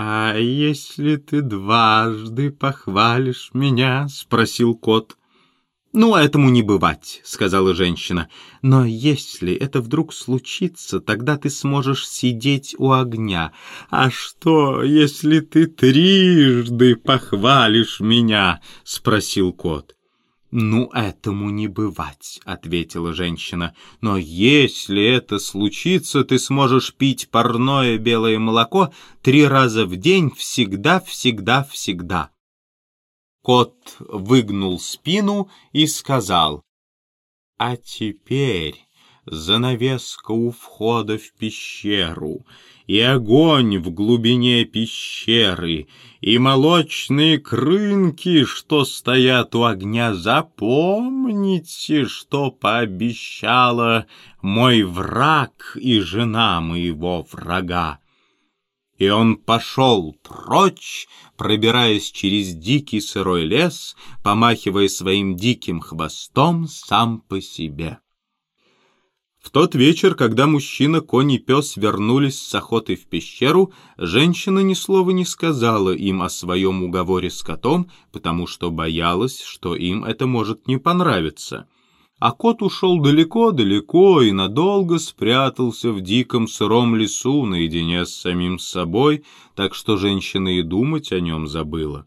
«А если ты дважды похвалишь меня?» — спросил кот. «Ну, этому не бывать», — сказала женщина. «Но если это вдруг случится, тогда ты сможешь сидеть у огня. А что, если ты трижды похвалишь меня?» — спросил кот. «Ну, этому не бывать», — ответила женщина. «Но если это случится, ты сможешь пить парное белое молоко три раза в день всегда, всегда, всегда». Кот выгнул спину и сказал, «А теперь занавеска у входа в пещеру, и огонь в глубине пещеры, и молочные крынки, что стоят у огня, запомните, что пообещала мой враг и жена моего врага. И он пошел прочь, пробираясь через дикий сырой лес, помахивая своим диким хвостом сам по себе. В тот вечер, когда мужчина, конь и пес вернулись с охоты в пещеру, женщина ни слова не сказала им о своем уговоре с котом, потому что боялась, что им это может не понравиться. А кот ушел далеко-далеко и надолго спрятался в диком сыром лесу наедине с самим собой, так что женщина и думать о нем забыла.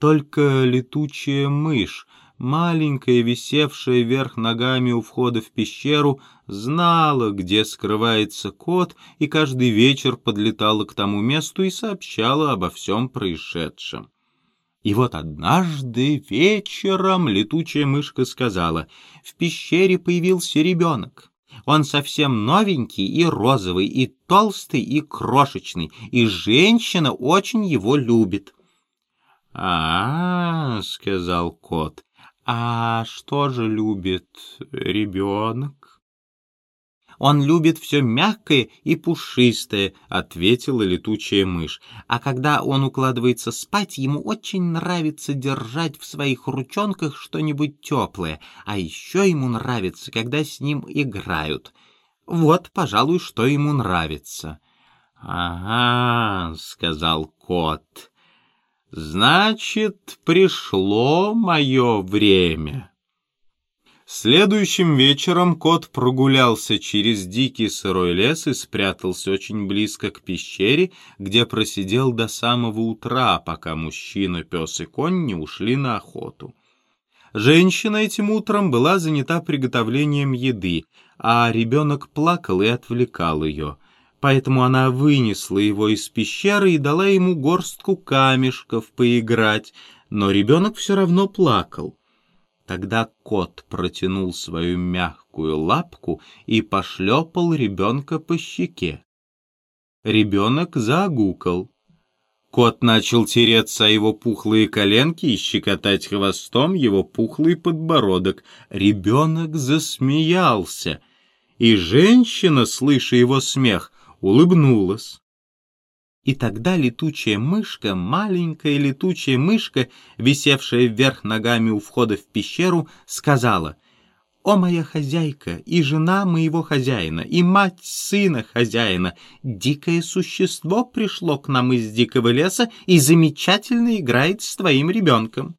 Только летучая мышь, маленькая, висевшая вверх ногами у входа в пещеру, знала, где скрывается кот, и каждый вечер подлетала к тому месту и сообщала обо всем происшедшем. И вот однажды вечером летучая мышка сказала, в пещере появился ребенок. Он совсем новенький и розовый, и толстый, и крошечный, и женщина очень его любит. «А, -а, сказал кот, — а что же любит ребенок? «Он любит все мягкое и пушистое», — ответила летучая мышь. «А когда он укладывается спать, ему очень нравится держать в своих ручонках что-нибудь теплое, а еще ему нравится, когда с ним играют. Вот, пожалуй, что ему нравится». «Ага», — сказал кот, — «значит, пришло мое время». Следующим вечером кот прогулялся через дикий сырой лес и спрятался очень близко к пещере, где просидел до самого утра, пока мужчина, пес и конь не ушли на охоту. Женщина этим утром была занята приготовлением еды, а ребенок плакал и отвлекал ее. Поэтому она вынесла его из пещеры и дала ему горстку камешков поиграть, но ребенок все равно плакал. Тогда кот протянул свою мягкую лапку и пошлепал ребенка по щеке. Ребенок загукал. Кот начал тереться о его пухлые коленки и щекотать хвостом его пухлый подбородок. Ребенок засмеялся, и женщина, слыша его смех, улыбнулась. И тогда летучая мышка, маленькая летучая мышка, висевшая вверх ногами у входа в пещеру, сказала, «О, моя хозяйка, и жена моего хозяина, и мать сына хозяина, дикое существо пришло к нам из дикого леса и замечательно играет с твоим ребенком».